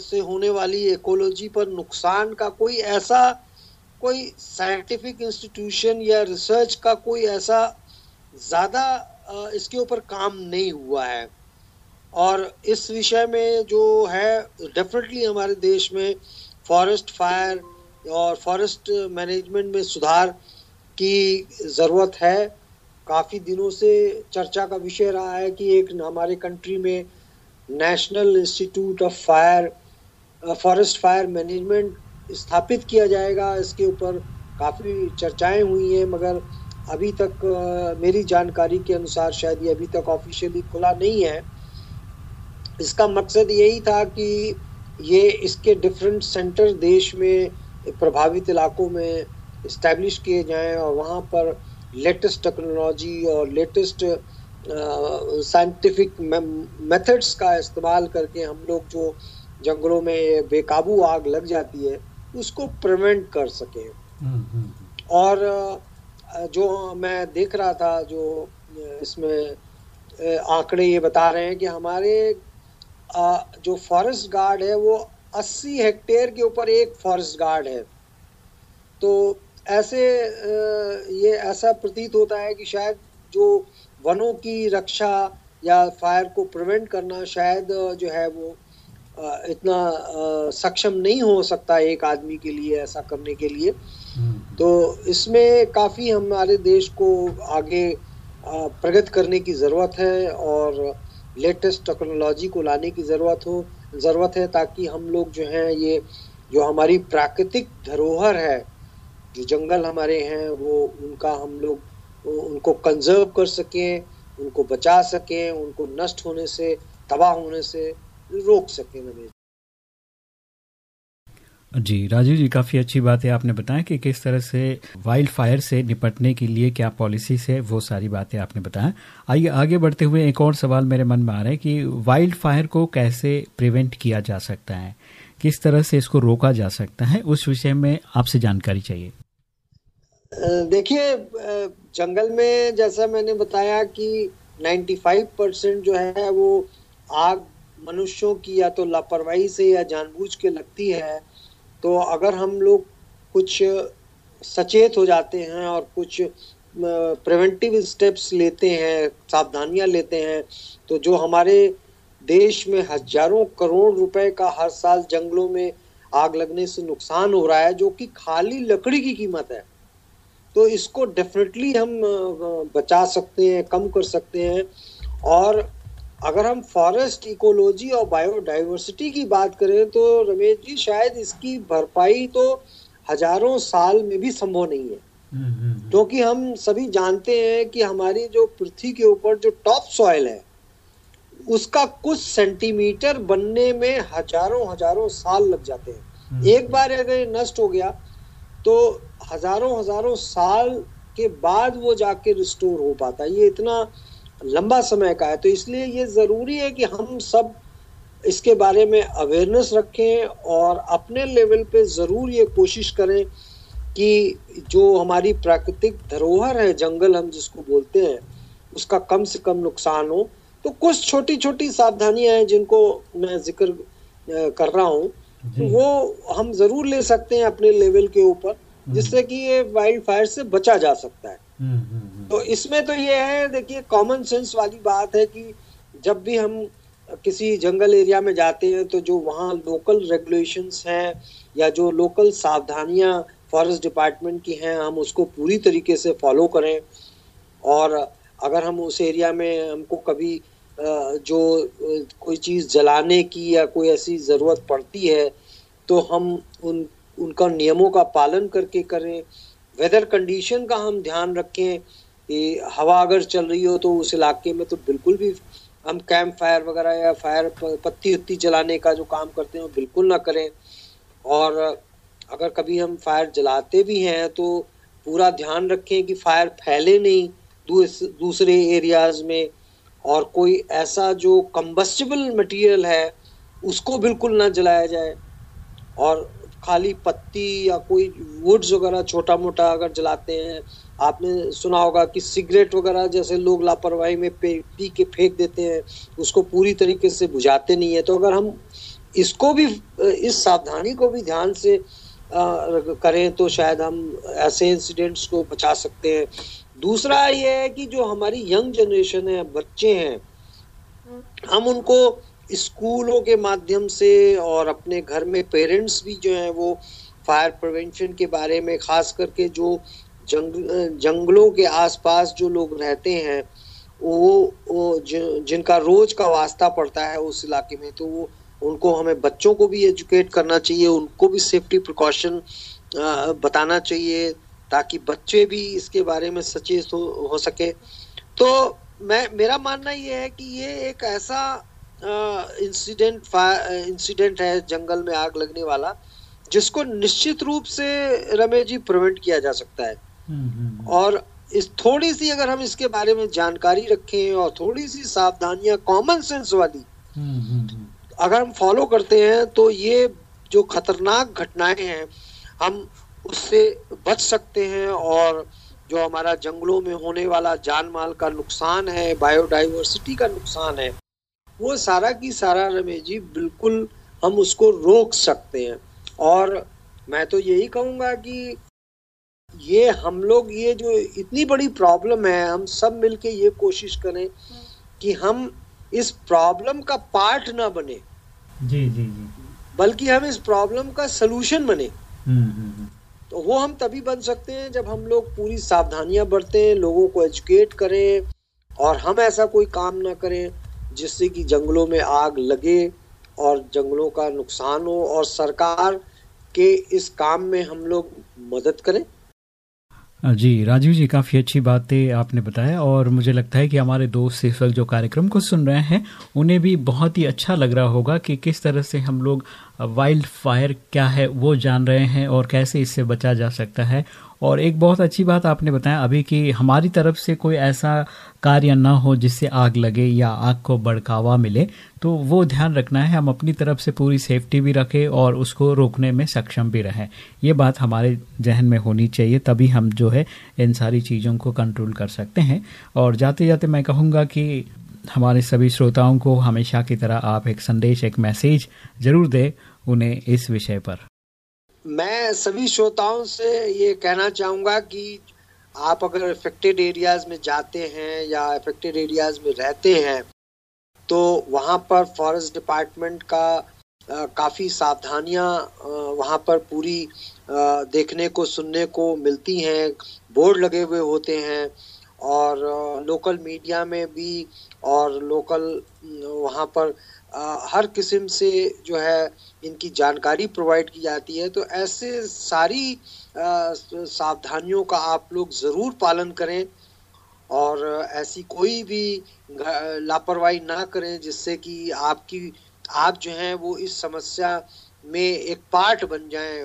Speaker 3: से होने वाली इकोलॉजी पर नुकसान का कोई ऐसा, कोई साइंटिफिक इंस्टीट्यूशन या रिसर्च का कोई ऐसा ज़्यादा इसके ऊपर काम नहीं हुआ है। और इस विषय में जो है डेफिनेटली हमारे देश में फॉरेस्ट फायर और फॉरेस्ट मैनेजमेंट में सुधार की ज़रूरत है। काफ़ी दिनों से चर्चा का विषय रहा है कि एक हमारे कंट्री में national institute of fire forest fire management स्थापित किया जाएगा। इसके ऊपर काफ़ी चर्चाएँ हुई हैं मगर अभी तक अ, मेरी जानकारी के अनुसार शायद ये अभी तक ऑफिशियली खुला नहीं है। इसका मकसद यही था कि ये इसके डिफरेंट सेंटर देश में प्रभावित इलाकों में इस्टेब्लिश किए जाएँ और वहाँ पर लेटेस्ट टेक्नोलॉजी और लेटेस्ट साइंटिफिक मेथड्स का इस्तेमाल करके हम लोग जो जंगलों में बेकाबू आग लग जाती है उसको प्रिवेंट कर सकें। और जो मैं देख रहा था जो इसमें आंकड़े ये बता रहे हैं कि हमारे जो फॉरेस्ट गार्ड है वो 80 हेक्टेयर के ऊपर एक फॉरेस्ट गार्ड है। तो ऐसे ये ऐसा प्रतीत होता है कि शायद जो वनों की रक्षा या फायर को प्रिवेंट करना शायद जो है वो इतना सक्षम नहीं हो सकता एक आदमी के लिए ऐसा करने के लिए। तो इसमें काफ़ी हमारे देश को आगे प्रगत करने की ज़रूरत है और लेटेस्ट टेक्नोलॉजी को लाने की ज़रूरत हो। ज़रूरत है ताकि हम लोग जो हैं, ये जो हमारी प्राकृतिक धरोहर है, जो जंगल हमारे हैं, वो उनका हम लोग उनको कंजर्व कर सकें, उनको बचा सकें, उनको नष्ट होने से, तबाह होने से, रोक सकें रमेश
Speaker 2: जी, राजीव जी, काफ़ी अच्छी बात है आपने बताया कि किस तरह से वाइल्ड फायर से निपटने के लिए क्या पॉलिसीज़ है वो सारी बातें आपने बताया आइए, आगे बढ़ते हुए एक और सवाल मेरे मन में आ रहा है कि वाइल्ड फायर को कैसे प्रिवेंट किया जा सकता है? किस तरह से इसको रोका जा सकता है? उस विषय में आपसे जानकारी चाहिए।
Speaker 3: देखिए जंगल में जैसा मैंने बताया कि 95 परसेंट जो है वो आग मनुष्यों की या तो लापरवाही से या जानबूझ के लगती है। तो अगर हम लोग कुछ सचेत हो जाते हैं और कुछ प्रिवेंटिव स्टेप्स लेते हैं, सावधानियाँ लेते हैं तो जो हमारे देश में हज़ारों करोड़ रुपए का हर साल जंगलों में आग लगने से नुकसान हो रहा है, जो कि खाली लकड़ी की कीमत है तो इसको डेफिनेटली हम बचा सकते हैं, कम कर सकते हैं और अगर हम फॉरेस्ट इकोलॉजी और बायोडाइवर्सिटी की बात करें तो रमेश जी शायद इसकी भरपाई तो हज़ारों साल में भी संभव नहीं है। क्योंकि तो हम सभी जानते हैं कि हमारी जो पृथ्वी के ऊपर जो टॉप सॉइल है उसका कुछ सेंटीमीटर बनने में हज़ारों हज़ारों साल लग जाते हैं। एक बार अगर नष्ट हो गया तो हज़ारों हज़ारों साल के बाद वो जाके रिस्टोर हो पाता है। ये इतना लंबा समय का है तो इसलिए ये ज़रूरी है कि हम सब इसके बारे में अवेयरनेस रखें और अपने लेवल पे ज़रूर ये कोशिश करें कि जो हमारी प्राकृतिक धरोहर है जंगल हम जिसको बोलते हैं उसका कम से कम नुकसान हो। तो कुछ छोटी छोटी सावधानियाँ हैं जिनको मैं ज़िक्र कर रहा हूँ। तो वो हम ज़रूर ले सकते हैं अपने लेवल के ऊपर जिससे कि ये वाइल्ड फायर से बचा जा सकता है। तो इसमें तो ये है, देखिए कॉमन सेंस वाली बात है कि जब भी हम किसी जंगल एरिया में जाते हैं तो जो वहाँ लोकल रेगुलेशंस हैं या जो लोकल सावधानियाँ फॉरेस्ट डिपार्टमेंट की हैं, हम उसको पूरी तरीके से फॉलो करें। और अगर हम उस एरिया में हमको कभी जो कोई चीज़ जलाने की या कोई ऐसी ज़रूरत पड़ती है तो हम उन, उनका नियमों का पालन करके करें। वेदर कंडीशन का हम ध्यान रखें कि हवा अगर चल रही हो तो उस इलाके में तो बिल्कुल भी हम कैंप फायर वगैरह या फायर पत्ती उत्ती जलाने का जो काम करते हैं वो बिल्कुल ना करें। और अगर कभी हम फायर जलाते भी हैं तो पूरा ध्यान रखें कि फायर फैले नहीं दूस, दूसरे एरियाज़ में। और कोई ऐसा जो कंबस्टिबल मटेरियल है उसको बिल्कुल ना जलाया जाए। और खाली पत्ती या कोई वुड्स वगैरह छोटा मोटा अगर जलाते हैं आपने सुना होगा कि सिगरेट वगैरह जैसे लोग लापरवाही में पी के फेंक देते हैं उसको पूरी तरीके से बुझाते नहीं है। तो अगर हम इसको भी इस सावधानी को भी ध्यान से अ, करें तो शायद हम ऐसे इंसिडेंट्स को बचा सकते हैं। दूसरा ये है कि जो हमारी यंग जनरेशन है बच्चे हैं हम उनको स्कूलों के माध्यम से और अपने घर में पेरेंट्स भी जो हैं वो फायर प्रिवेंशन के बारे में खास करके जो जंग जंगलों के आसपास जो लोग रहते हैं वो, वो जि- जिनका रोज का वास्ता पड़ता है उस इलाके में तो वो उनको हमें बच्चों को भी एजुकेट करना चाहिए उनको भी सेफ्टी प्रिकॉशन बताना चाहिए ताकि बच्चे भी इसके बारे में सचेत हो, हो सके। तो मैं मेरा मानना ये है कि ये एक ऐसा इंसिडेंट इंसिडेंट है जंगल में आग लगने वाला जिसको निश्चित रूप से रमेश जी प्रिवेंट किया जा सकता है। और इस थोड़ी सी अगर हम इसके बारे में जानकारी रखें और थोड़ी सी सावधानियाँ कॉमन सेंस वाली, अगर हम फॉलो करते हैं तो ये जो खतरनाक घटनाएँ हैं, हम उससे बच सकते हैं और जो हमारा जंगलों में होने वाला जान माल का नुकसान है बायोडाइवर्सिटी का नुकसान है, वो सारा की सारा रमेश जी, बिल्कुल हम उसको रोक सकते हैं। और मैं तो यही कहूँगा कि ये हम लोग ये जो इतनी बड़ी प्रॉब्लम है हम सब मिलके ये कोशिश करें कि हम इस प्रॉब्लम का पार्ट ना बने।
Speaker 2: जी जी जी।
Speaker 3: बल्कि हम इस प्रॉब्लम का सलूशन बने।
Speaker 2: हम्म, हम्म, हम्म।
Speaker 3: तो वो हम तभी बन सकते हैं जब हम लोग पूरी सावधानियाँ बरतें लोगों को एजुकेट करें और हम ऐसा कोई काम ना करें जिससे कि जंगलों में आग लगे और जंगलों का नुकसान हो और सरकार के इस काम में हम लोग मदद करें।
Speaker 2: जी, राजीव जी, काफ़ी अच्छी बातें आपने बताया और मुझे लगता है कि हमारे दोस्त इस वक्त जो कार्यक्रम को सुन रहे हैं, उन्हें भी बहुत ही अच्छा लग रहा होगा कि किस तरह से हम लोग वाइल्ड फायर क्या है वो जान रहे हैं और कैसे इससे बचा जा सकता है और एक बहुत अच्छी बात आपने बताया अभी कि हमारी तरफ़ से कोई ऐसा कार्य ना हो जिससे आग लगे या आग को बढ़कावा मिले तो वो ध्यान रखना है। हम अपनी तरफ़ से पूरी सेफ्टी भी रखें और उसको रोकने में सक्षम भी रहें। ये बात हमारे जहन में होनी चाहिए, तभी हम जो है इन सारी चीज़ों को कंट्रोल कर सकते हैं। और जाते जाते मैं कहूँगा कि हमारे सभी श्रोताओं को हमेशा की तरह आप एक संदेश, एक मैसेज ज़रूर दें उन्हें इस विषय पर।
Speaker 3: मैं सभी श्रोताओं से ये कहना चाहूँगा कि आप अगर अफेक्टेड एरियाज़ में जाते हैं या अफेक्टेड एरियाज़ में रहते हैं तो वहाँ पर फॉरेस्ट डिपार्टमेंट का काफ़ी सावधानियाँ वहाँ पर पूरी देखने को, सुनने को मिलती हैं, बोर्ड लगे हुए होते हैं और लोकल मीडिया में भी और लोकल वहाँ पर हर किस्म से जो है इनकी जानकारी प्रोवाइड की जाती है। तो ऐसे सारी सावधानियों का आप लोग ज़रूर पालन करें और ऐसी कोई भी लापरवाही ना करें जिससे कि आपकी, आप जो हैं वो इस समस्या में एक पार्ट बन जाएँ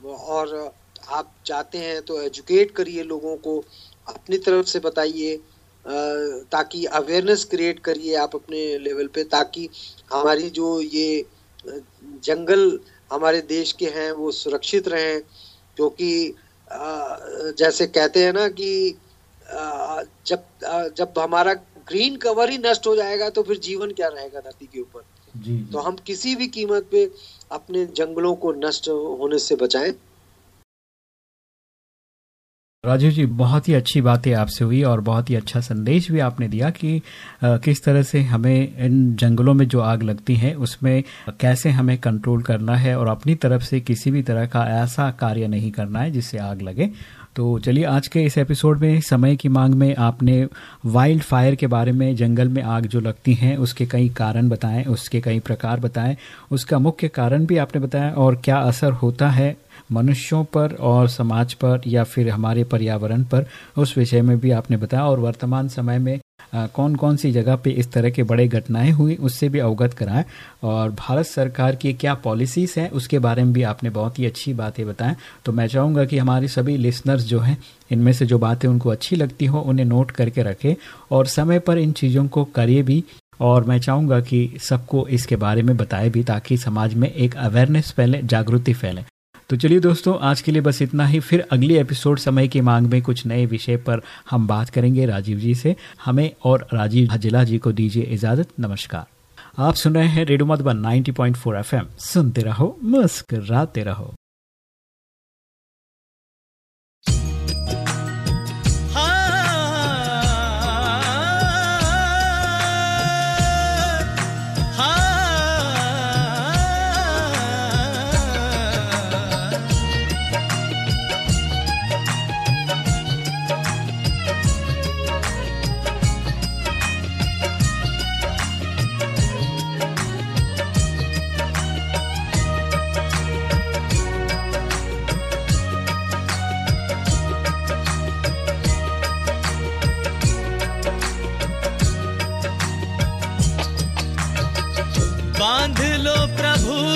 Speaker 3: और आप चाहते हैं तो एजुकेट करिए लोगों को। अपनी तरफ़ से बताइए ताकि अवेयरनेस क्रिएट करिए आप अपने लेवल पे ताकि हमारी जो ये जंगल हमारे देश के हैं वो सुरक्षित रहें। क्योंकि जैसे कहते हैं ना कि जब जब हमारा ग्रीन कवर ही नष्ट हो जाएगा तो फिर जीवन क्या रहेगा धरती के ऊपर?
Speaker 2: जी।
Speaker 3: तो हम किसी भी कीमत पे अपने जंगलों को नष्ट होने से बचाएँ।
Speaker 2: राजीव जी, बहुत ही अच्छी बातें आपसे हुई और बहुत ही अच्छा संदेश भी आपने दिया कि किस तरह से हमें इन जंगलों में जो आग लगती है, उसमें कैसे हमें कंट्रोल करना है और अपनी तरफ़ से किसी भी तरह का ऐसा कार्य नहीं करना है जिससे आग लगे। तो चलिए, आज के इस एपिसोड में, समय की मांग में आपने वाइल्ड फायर के बारे में, जंगल में आग जो लगती हैं, उसके कई कारण बताएँ, उसके कई प्रकार बताएँ, उसका मुख्य कारण भी आपने बताया और क्या असर होता है मनुष्यों पर और समाज पर या फिर हमारे पर्यावरण पर, उस विषय में भी आपने बताया। और वर्तमान समय में कौन कौन सी जगह पे इस तरह के बड़े घटनाएँ हुई, उससे भी अवगत कराएँ। और भारत सरकार की क्या पॉलिसीज़ हैं, उसके बारे में भी आपने बहुत ही अच्छी बातें बताएँ। तो मैं चाहूँगा कि हमारे सभी लिसनर्स जो हैं, इनमें से जो बातें उनको अच्छी लगती हो, उन्हें नोट करके रखें और समय पर इन चीज़ों को करिए भी। और मैं चाहूँगा कि सबको इसके बारे में बताए भी, ताकि समाज में एक अवेयरनेस फैले, जागृति फैले। तो चलिए दोस्तों, आज के लिए बस इतना ही। फिर अगले एपिसोड समय की मांग में कुछ नए विषय पर हम बात करेंगे राजीव जी से। हमें और राजीव हजिला जी को दीजिए इजाज़त। नमस्कार। आप सुन रहे हैं रेडियो मधुबन 90.4 एफएम। सुनते रहो, मुस्कराते रहो।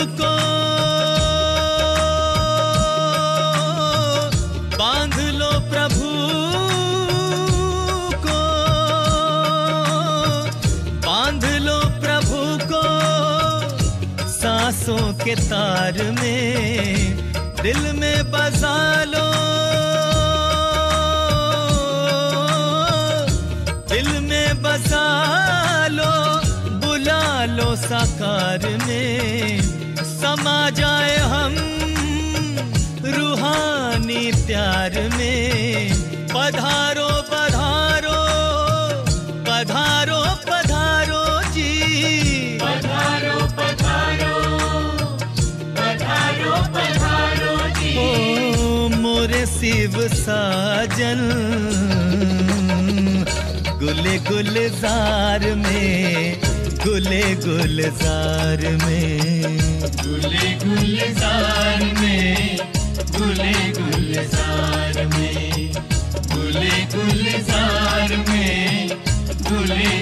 Speaker 8: को बाँध लो प्रभु को। बाँध लो प्रभु को। सांसों के तार में, दिल में बसा लो। दिल में बसा लो, बुला लो साकार में। शिव साजन गुले गुलजार में गुले गुलजार में। गुले गुलजार में गुले गुलजार में गुले गुलजार में, गुले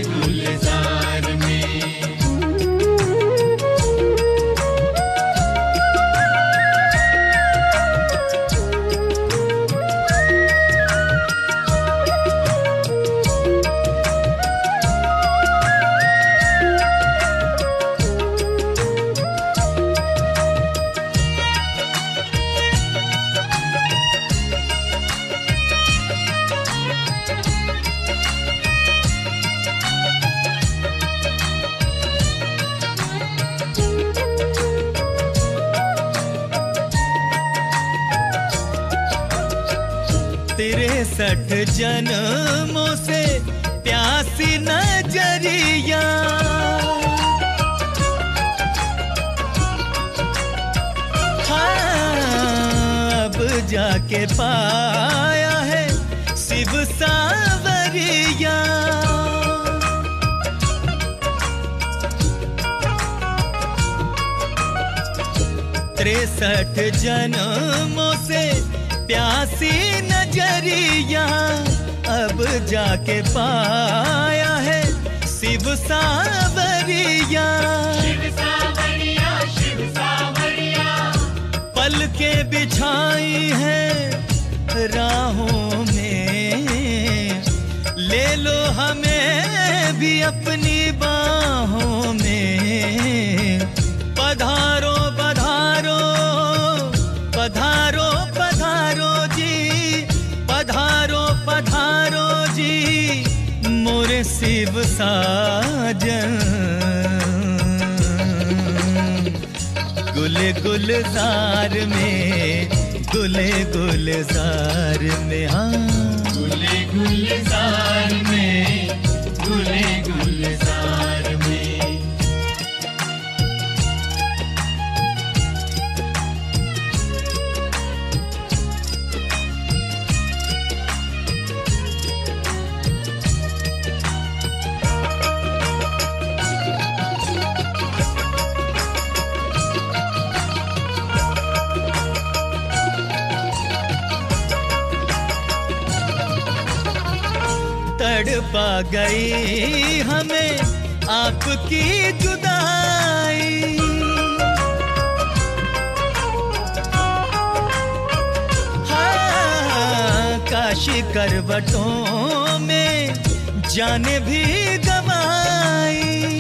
Speaker 8: जाके पाया है शिव सावरिया। तिरसठ जन्मों से प्यासी नज़रिया, अब जाके पाया है शिव सावरिया। शिव सावरिया पल के बिछाई है राहों में। ले लो हमें भी अपनी बाहों में। पधारो पधारो पधारो पधारो जी, पधारो पधारो जी, मोरे शिव साजन गुलजार में गुले गुलजार में हाँ। गुले गुलजार तड़पा गई हमें आपकी जुदाई। हाँ, काशी करवटों में जाने भी गवाई।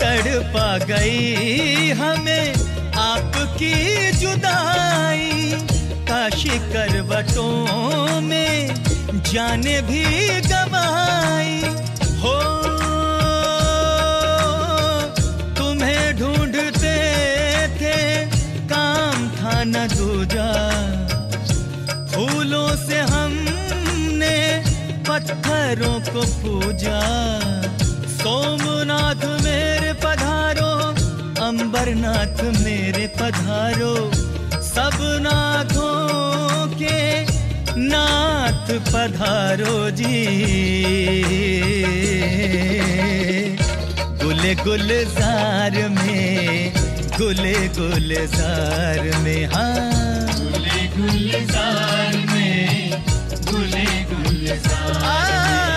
Speaker 8: तड़पा गई हमें काशी करवटों में जाने भी गवाई। हो, तुम्हें ढूंढते थे, काम था न दूजा। फूलों से हमने पत्थरों को पूजा। सोमनाथ मेरे पधारो, अंबरनाथ मेरे पधारो। सब नाथों के नाथ पधारो जी। गुल गुलजार में गुल गुलजार में हाँ। गुल गुलजार में गुल गुलजार